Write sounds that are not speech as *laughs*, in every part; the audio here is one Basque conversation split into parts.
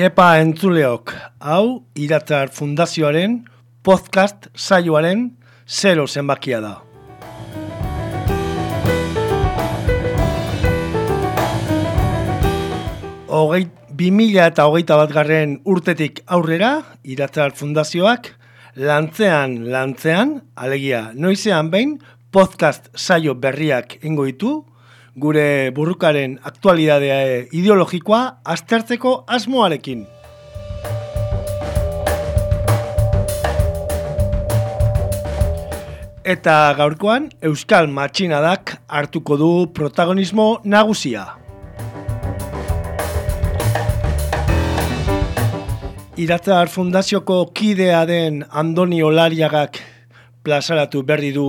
Iepa entzuleok, hau Iratzar Fundazioaren podcast saioaren zero zenbakia da. Hogei, 2000 eta hogeita bat garren urtetik aurrera, Iratzar Fundazioak, lantzean, lantzean, alegia, noizean behin, podcast saio berriak ingo ditu, gure burrukaren aktualidadea ideologikoa aztertzeko asmoarekin. Eta gaurkoan Euskal Matxinadak hartuko du protagonismo nagusia. Iratzar Fundazioko kidea den Andoni Olariagak plazaratu berri du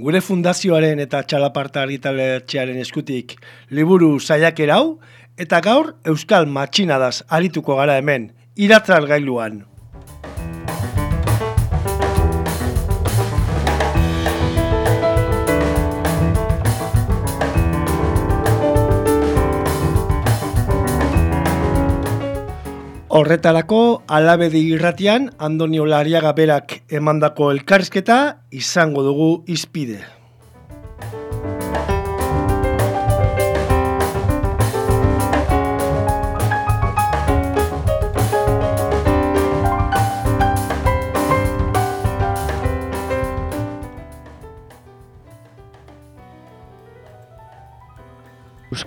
gure fundazioaren eta txalaparta argitaletxearen eskutik liburu zaiak erau, eta gaur Euskal Matxinadaz arituko gara hemen, iratzar gailuan. Horretarako, alabedi irratian, Andonio Lariaga berak emandako elkarrizketa izango dugu izpide.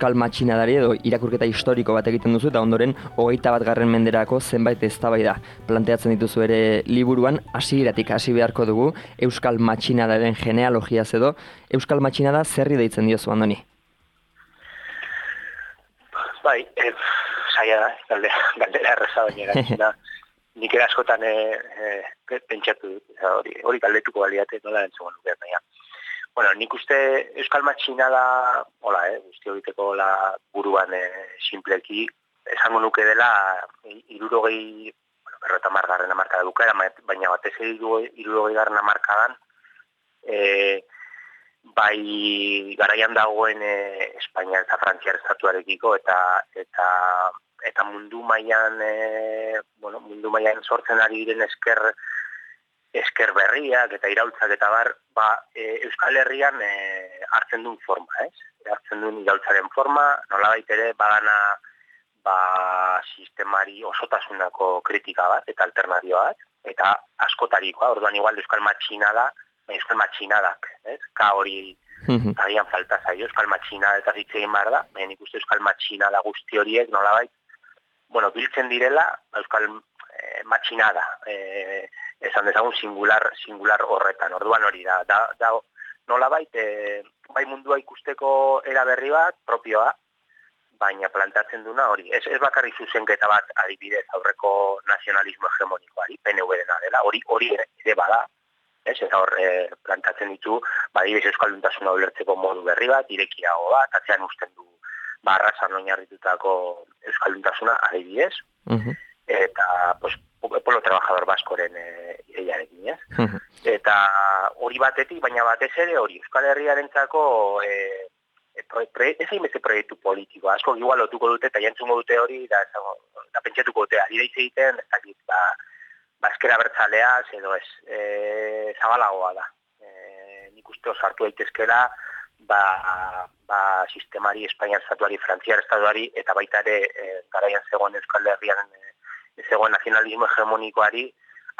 Euskal Matxinadari edo irakurketa historiko bat egiten duzu eta ondoren hogeita bat garren menderako zenbait eztabaida planteatzen dituzu ere liburuan hasieratik hasi beharko dugu Euskal Matxinadaren genealogia edo Euskal Matxinada zerri deitzen diozu andoni? Bai, eh, saia da, galdera, galdera erreza baina *laughs* nik eraskotan eh, eh, pentsatu hori, hori galdetuko baliate nola entzungo nukean nahi. Bueno, nik uste Euskal Matxina da, hola, eh, guzti egiteko la buruan eh, simpleki, esango nuke dela, irurogei, bueno, berrota margarren amarka da baina batez irurogei garren amarkadan, eh, bai garaian dagoen eh, Espainia eta Frantziar estatuarekiko, eta eta eta mundu mailan eh, bueno, mundu mailan sortzen ari diren esker esker berriak eta iraultzak eta bar, ba, e, Euskal Herrian e, hartzen duen forma, ez? Hartzen duen iraultzaren forma, nola ere, badana ba, sistemari osotasunako kritika bat, eta alternatioa bat, eta askotarikoa, orduan igual Euskal Matxina da, ba, Euskal Matxinadak, ez? Ka hori agian falta zaio, Euskal Matxina eta zitzegin behar da, baina ikuste Euskal Matxina da guzti horiek, nola bueno, biltzen direla, Euskal e, Matxina da, e, esan dezagun singular singular horretan. Orduan hori da, da, da nola bait, e, bai mundua ikusteko era berri bat, propioa, baina plantatzen duna hori. Ez, ez bakarri zuzenketa bat adibidez aurreko nazionalismo hegemonikoari, PNV dena dela, hori hori ere bada. Ez, eta hor e, plantatzen ditu, ba, ibez euskalduntasuna ulertzeko modu berri bat, irekiago bat, atzean usten du barrazan oinarritutako euskalduntasuna adibidez. Uh Eta, pues, polo trabajador baskoren e, ideiarekin, ez? Eta hori batetik, baina batez ere hori, Euskal Herriarentzako e, e, ez egin beste proiektu politiko, asko igual lotuko dute eta jantzungo dute hori, da, da pentsatuko dute, ari da egiten, ez dakit, ba, baskera bertzalea, edo ez, e, zabalagoa da. E, nik uste osartu daitezkela, ba, ba, sistemari, Espainiar estatuari, Frantziar estatuari, eta baita ere, e, garaian zegoen Euskal Herriaren e, zegoen nazionalismo hegemonikoari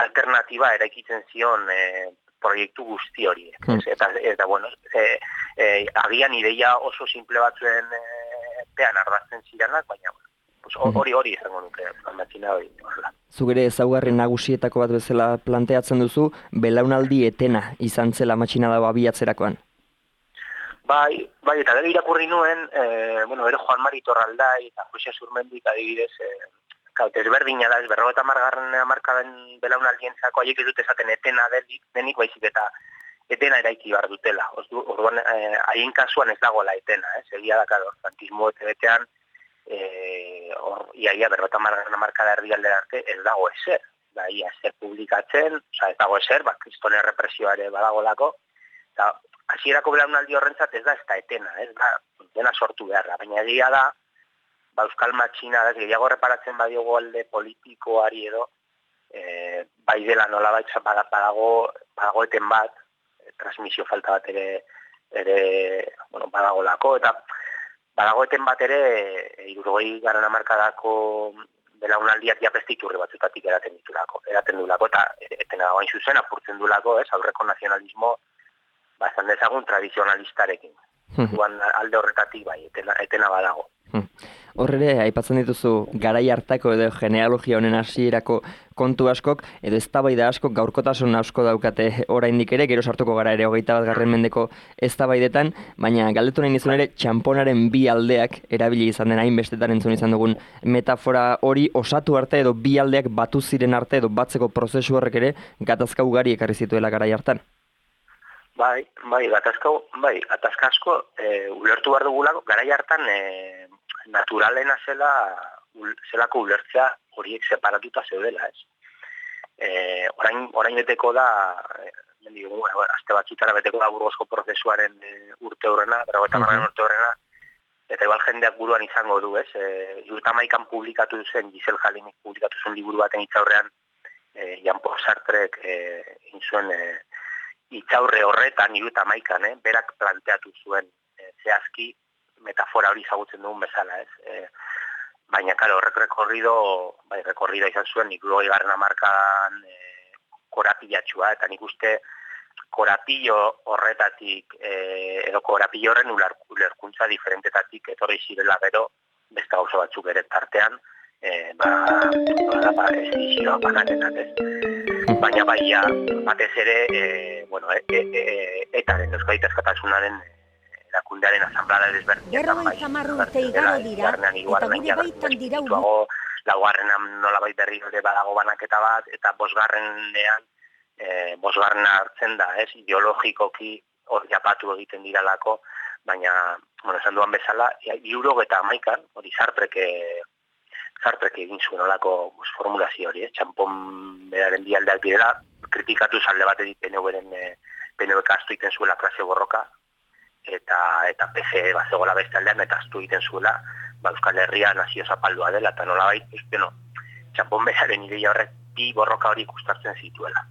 alternatiba eraikitzen zion e, proiektu guzti hori. Hmm. Eta, eta, bueno, e, e, agian ideia oso simple batzuen e, pean ardazten ziranak, baina pues, hmm. hori hori izango nuke, almatxina hori. Zugere ezaugarri nagusietako bat bezala planteatzen duzu, belaunaldi etena izan zela matxina dago abiatzerakoan? Bai, bai, eta gero irakurri nuen, e, bueno, ero Juan Mari Torraldai eta Jose Surmendik adibidez, e, Kau, desberdina da, ez berro eta margarren amarkaden belaunaldien zako, haiek ez dut esaten etena denik, denik baizik eta etena eraiki bar dutela. Orduan, eh, haien kasuan ez dagoela etena, ez? Egia da, kado, frantismo eta betean, eh, or, iaia berro eta margarren amarkada erdi arte, ez dago eser. Da, ia, eser publikatzen, oza, ez dago eser, bak, kristone represioare badagolako, eta hasierako belaunaldi horrentzat ez da ez da etena, ez da, dena sortu beharra, baina egia da, ba, Euskal Matxina, ez, gehiago reparatzen badiogo alde politikoari edo, e, bai dela nola bai, badago, badago eten bat, e, transmisio falta bat ere, ere bueno, badago lako, eta badago eten bat ere, e, irurgoi garen amarkadako belaunaldiak japestik urri batzutatik eraten ditulako, eraten dulako, eta etena hain zuzen apurtzen dulako, ez, aurreko nazionalismo, ba, dezagun tradizionalistarekin. Duan alde horretatik bai, etena, etena badago. Horre aipatzen dituzu garai hartako edo genealogia honen hasierako kontu askok, edo eztabaida askok gaurkotasun asko daukate oraindik ere, gero sartuko gara ere hogeita bat garren mendeko eztabaidetan, baina galdetu nahi nizun ere, txamponaren bi aldeak erabili izan den hainbestetan entzun izan dugun metafora hori osatu arte edo bi aldeak batu ziren arte edo batzeko prozesu horrek ere gatazka ugari ekarri zituela garai hartan. Bai, bai, gatazka, bai, gatazka asko, e, ulertu behar dugulako, garai hartan e, naturalena zela zelako ulertzea horiek separatuta zeudela, ez. E, orain, orain beteko da, e, mendigu, azte batzutara beteko da burgozko prozesuaren e, urte horrena, bera uh -huh. urte horrena, eta igual jendeak buruan izango du, ez. E, Jurta maikan publikatu zen, Gisel Jalinik publikatu zen liburu baten itzaurrean, e, Jan Paul Sartrek e, inzuen e, itzaurre horretan, Jurta maikan, eh, berak planteatu zuen e, zehazki metafora hori zagutzen dugun bezala, ez. E, baina, karo, horrek rekorrido, bai, rekorrido izan zuen, nik lugoi garen amarkan e, korapilatxua, eta nik uste korapillo horretatik, e, edo korapillo horren ulerkuntza diferentetatik, etorri zirela gero, beste gauza batzuk ere tartean, e, ba, ba, ba, ez dizioa bananenak, ez. Baina baia, batez ere, e, bueno, e, e, e, eta den euskaita eskatasunaren erakundearen asamblada desberdinetan bai. Gerro urte igaro dira, eta gure baitan dira uru. Laugarren nola bai berri ere badago banaketa bat, eta bosgarrenean, e, bosgarren hartzen da, ez, ideologikoki hor japatu egiten diralako, baina, bueno, esan duan bezala, iurog eta amaikan, hori zartreke, zartreke egin zuen olako formulazio hori, ez, txampon beraren bialdeak direla, kritikatu zalde bat edit PNV-ren, PNV kastu iten zuela klase borroka, eta eta PC bazegola beste aldean eta astu egiten zuela ba, Euskal Herria nazio zapaldua dela eta nola bai, bueno, txampon bezaren ideia horrek bi borroka hori ikustartzen zituela.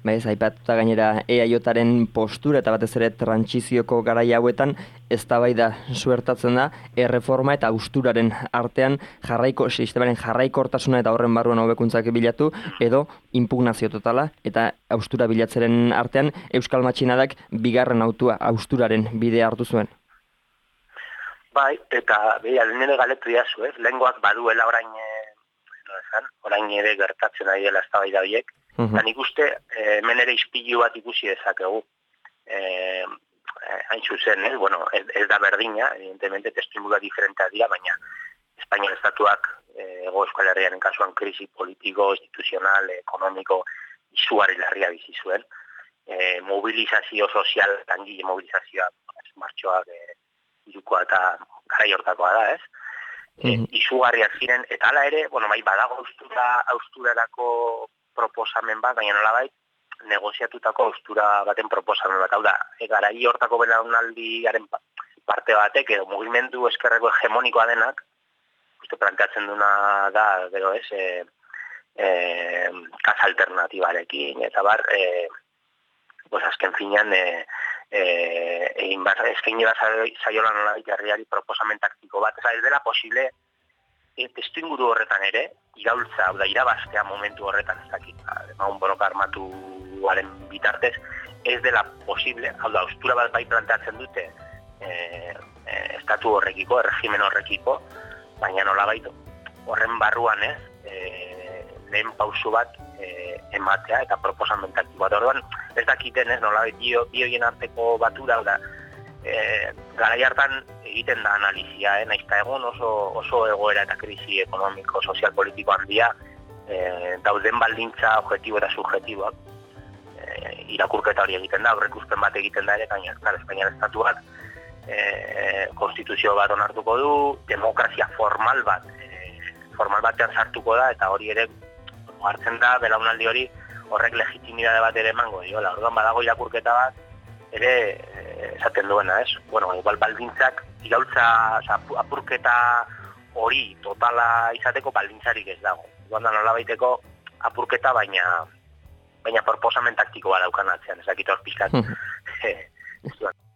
Bez, aipatuta gainera EAJaren postura eta batez ere trantsizioko garai hauetan eztabaida suertatzen da erreforma eta austuraren artean jarraiko sistemaren jarraikortasuna eta horren barruan hobekuntzak bilatu edo impugnazio totala eta austura bilatzeren artean Euskal Matxinadak bigarren autua austuraren bidea hartu zuen. Bai, eta beha, nire galetu diazu, ez? Lenguak baduela orain, e, orain ere gertatzen ari dela eztabaida horiek, -huh. nik uste, eh, hemen ere izpilu bat ikusi dezakegu. Eh, hain zuzen, eh? bueno, ez, ez da berdina, evidentemente, testimula diferentea dira, baina Espainian estatuak ego euskal herriaren kasuan krisi politiko, instituzional, ekonomiko, izugarri larria bizi zuen. Eh, mobilizazio sozial, tangile mobilizazioa, martxoak, eh, irukoa eta gara hortakoa da, ez? Mm izugarriak ziren, eta ala ere, bueno, bai, badago austura, austurarako proposamen bat, baina nola bai, negoziatutako austura baten proposamen bat. Hau da, egara hortako belaunaldi garen parte batek, edo mugimendu eskerreko hegemonikoa denak, uste planteatzen duna da, gero ez, e, e, kasa alternatibarekin, eta bar, e, pues azken finean, e, e, egin bat, eskaini bat zaiola nola jarriari proposamen taktiko bat, ez dela posible, e, testu inguru horretan ere, iraultza, hau da, irabaztea momentu horretan ez dakit, un borroka armatuaren bitartez, ez dela posible, hau da, austura bat bai planteatzen dute e, e, estatu horrekiko, erregimen horrekiko, baina nola baitu, horren barruan ez, e, lehen pausu bat e, ematea eta proposan bat. Orduan, ez dakiten ez, nola baitu, bioien arteko batura, da, e, garai hartan egiten da analizia, eh? naizta egon oso, oso egoera eta krisi ekonomiko, sozial, politiko handia, e, dauden baldintza objektibo eta subjetiboak e, irakurketa hori egiten da, horrek bat egiten da ere, baina Espainian estatuak e, konstituzio bat onartuko du, demokrazia formal bat, e, formal batean sartuko da, eta hori ere hartzen da, belaunaldi hori horrek legitimidade bat ere emango diola. Orduan badago irakurketa bat, ere esaten duena, ez? Bueno, igual baldintzak iraultza, oza, apurketa hori totala izateko baldintzarik ez dago. Guan da nola baiteko apurketa baina baina proposamen taktiko bat daukan atzean, ezakit hor pizkat. *laughs*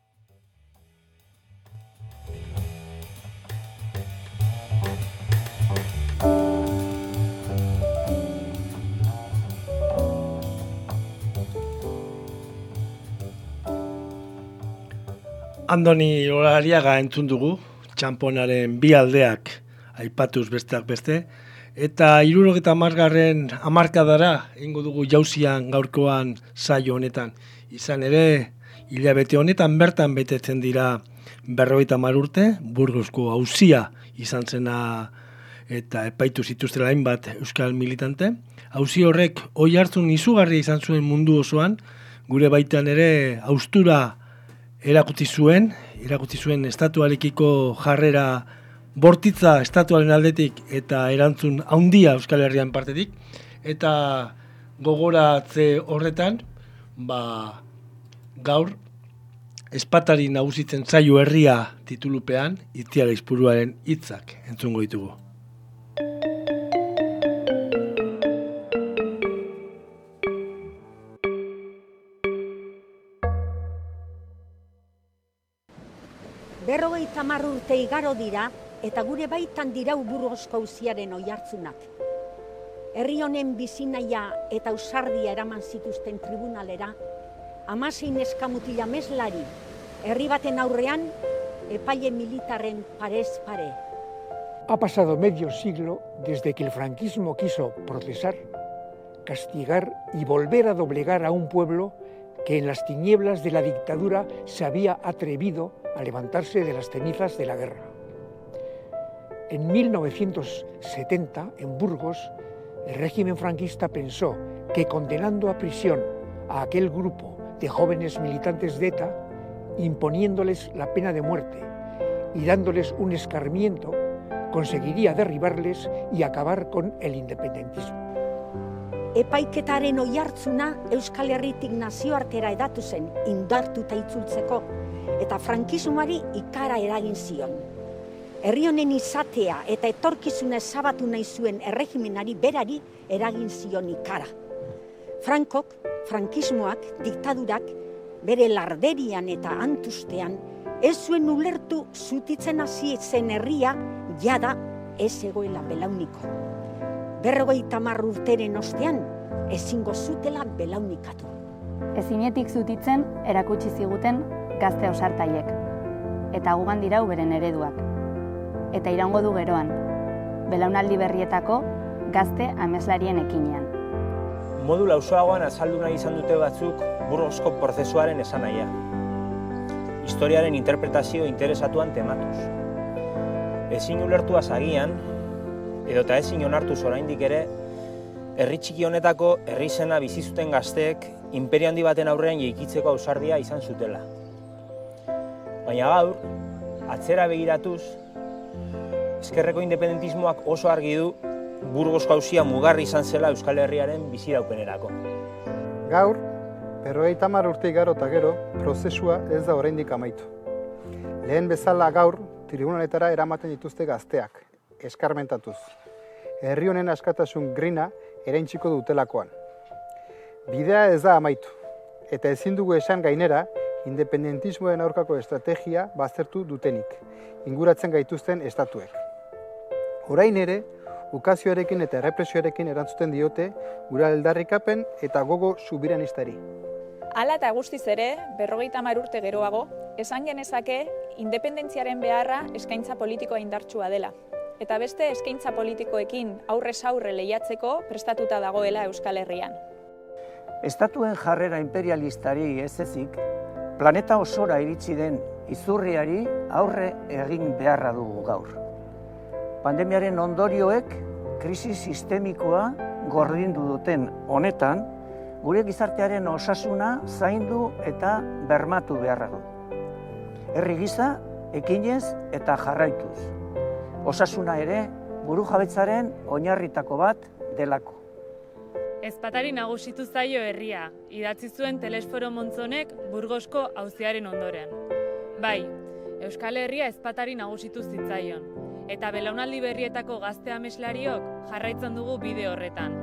Andoni Olariaga entzun dugu, txamponaren bi aldeak aipatuz besteak beste, eta irurogeta margarren amarkadara ingo dugu jauzian gaurkoan saio honetan. Izan ere, hilabete honetan bertan betetzen dira berroita marurte, burgozko hauzia izan zena eta epaitu zituztela hainbat euskal militante. Hauzi horrek oi hartzun izugarri izan zuen mundu osoan, gure baitan ere austura erakutsi zuen, erakutsi zuen estatuarekiko jarrera bortitza estatuaren aldetik eta erantzun handia Euskal Herrian partetik eta gogoratze horretan ba gaur espatari nagusitzen zaio herria titulupean itziara izpuruaren hitzak entzungo ditugu. Hamar urte igaro dira eta gure baitan dirau burgozko uziaren oi hartzunak. Herri honen bizinaia eta usardia eraman zituzten tribunalera, amasein eskamutila meslari, herri baten aurrean, epaile militarren parez pare. Ha pasado medio siglo desde que el franquismo quiso procesar, castigar y volver a doblegar a un pueblo que en las tinieblas de la dictadura se había atrevido a levantarse de las cenizas de la guerra. En 1970, en Burgos, el régimen franquista pensó que condenando a prisión a aquel grupo de jóvenes militantes de ETA, imponiéndoles la pena de muerte y dándoles un escarmiento, conseguiría derribarles y acabar con el independentismo. Epaiketaren oihartzuna Euskal Herritik nazioartera edatu zen indartuta itzultzeko eta frankismoari ikara eragin zion. Herri honen izatea eta etorkizuna ezabatu nahi zuen erregimenari berari eragin zion ikara. Frankok, frankismoak, diktadurak, bere larderian eta antustean, ez zuen ulertu zutitzen hasi zen herria jada ez egoela belauniko. Berrogeita urteren ostean, ezingo zutela belaunikatu. Ezinetik zutitzen erakutsi ziguten gazte osartaiek, eta gugan dirau beren ereduak. Eta iraungo du geroan, belaunaldi berrietako gazte ameslarien ekinean. Modu lausoagoan azaldu nahi izan dute batzuk burgozko prozesuaren esan nahia. Historiaren interpretazio interesatuan tematuz. Ezin ulertu azagian, edota ezin onartu oraindik ere, herri txiki honetako herri zena bizizuten gazteek imperio handi baten aurrean jeikitzeko ausardia izan zutela. Baina gaur, atzera begiratuz, eskerreko independentismoak oso argi du burgos gauzia mugarri izan zela Euskal Herriaren bizi daupenerako. Gaur, berrogeita hamar urte igaro eta gero, prozesua ez da oraindik amaitu. Lehen bezala gaur, tribunaletara eramaten dituzte gazteak, eskarmentatuz. Herri honen askatasun grina eraintziko dutelakoan. Bidea ez da amaitu, eta ezin dugu esan gainera, independentismoen aurkako estrategia baztertu dutenik, inguratzen gaituzten estatuek. Orain ere, ukazioarekin eta errepresioarekin erantzuten diote gura eldarrikapen eta gogo subiranistari. Hala eta guztiz ere, berrogeita mar urte geroago, esan genezake independentziaren beharra eskaintza politikoa indartsua dela. Eta beste eskaintza politikoekin aurrez aurre lehiatzeko prestatuta dagoela Euskal Herrian. Estatuen jarrera imperialistari ez ezik, planeta osora iritsi den izurriari aurre egin beharra dugu gaur. Pandemiaren ondorioek krisi sistemikoa gordindu duten honetan, gure gizartearen osasuna zaindu eta bermatu beharra du. Herri giza, ekinez eta jarraituz. Osasuna ere, buru jabetzaren oinarritako bat delako. Ezpatari nagusitu zaio herria, idatzi zuen telesforo montzonek burgosko auziaren ondoren. Bai, Euskal Herria ezpatari nagusitu zitzaion, Eta belaunaldi berrietako gazte ameslariok jarraitzen dugu bide horretan.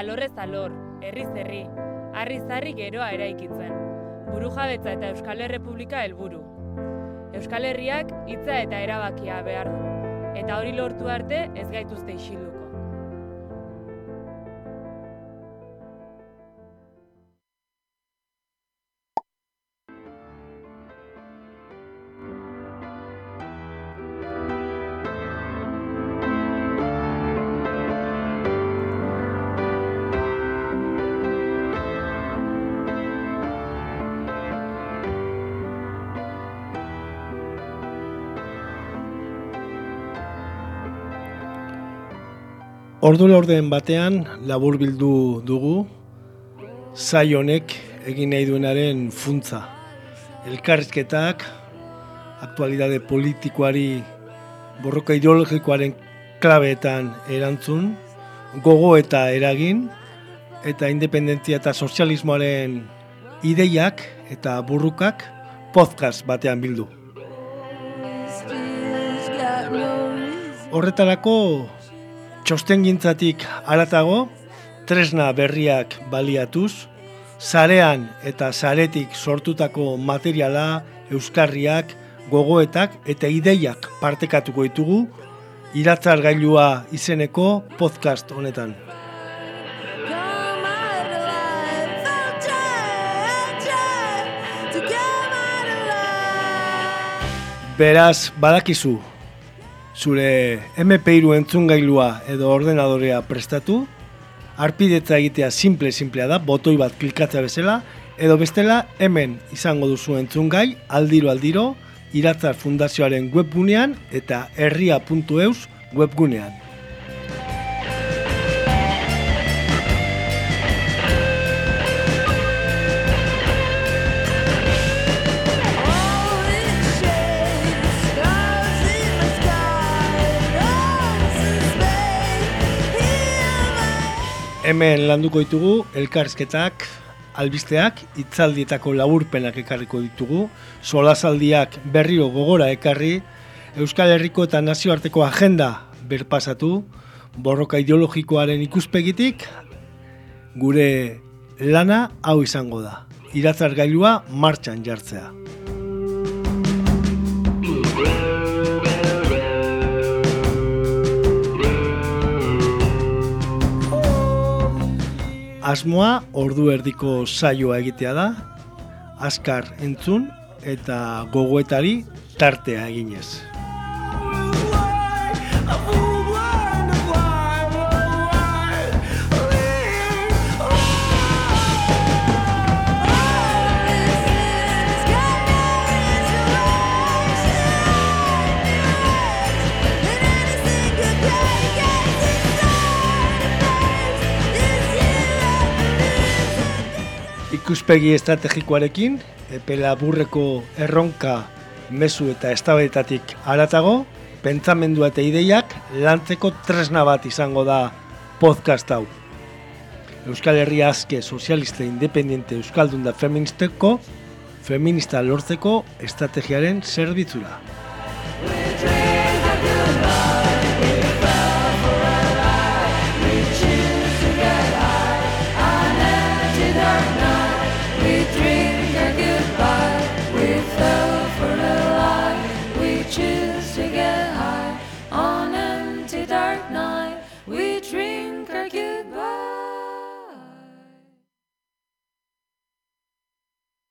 Alorrez alor, herriz herri, harri zarri geroa eraikitzen. Burujabetza eta Euskal Herrepublika helburu. Euskal Herriak hitza eta erabakia behar du. Eta hori lortu arte ez gaituzte isilduko. Ordu laurden batean labur bildu dugu zai honek egin nahi duenaren funtza. Elkarrizketak, aktualidade politikoari borroka ideologikoaren klabeetan erantzun, gogo eta eragin, eta independentzia eta sozialismoaren ideiak eta burrukak podcast batean bildu. Horretarako txostengintzatik aratago, tresna berriak baliatuz, zarean eta zaretik sortutako materiala, euskarriak, gogoetak eta ideiak partekatuko ditugu, iratzar gailua izeneko podcast honetan. Beraz, badakizu, zure MP3 entzungailua edo ordenadorea prestatu, arpidetza egitea simple-simplea da, botoi bat klikatzea bezala, edo bestela hemen izango duzu entzungai, aldiro-aldiro, iratzar fundazioaren webgunean eta herria.eus webgunean. Hemen landuko ditugu elkarrizketak, albisteak, itzaldietako laburpenak ekarriko ditugu, solazaldiak berriro gogora ekarri, Euskal Herriko eta nazioarteko agenda berpasatu, borroka ideologikoaren ikuspegitik, gure lana hau izango da. Iratzar gailua martxan jartzea. Asmoa ordu erdiko saioa egitea da, azkar entzun eta gogoetari tartea eginez. Ikuspegi estrategikoarekin, epe laburreko erronka mezu eta estabaetatik aratago, pentsamendua eta ideiak lantzeko tresna bat izango da podcast hau. Euskal Herria azke sozialista independiente Euskaldun da feministeko, feminista lortzeko estrategiaren zerbitzura.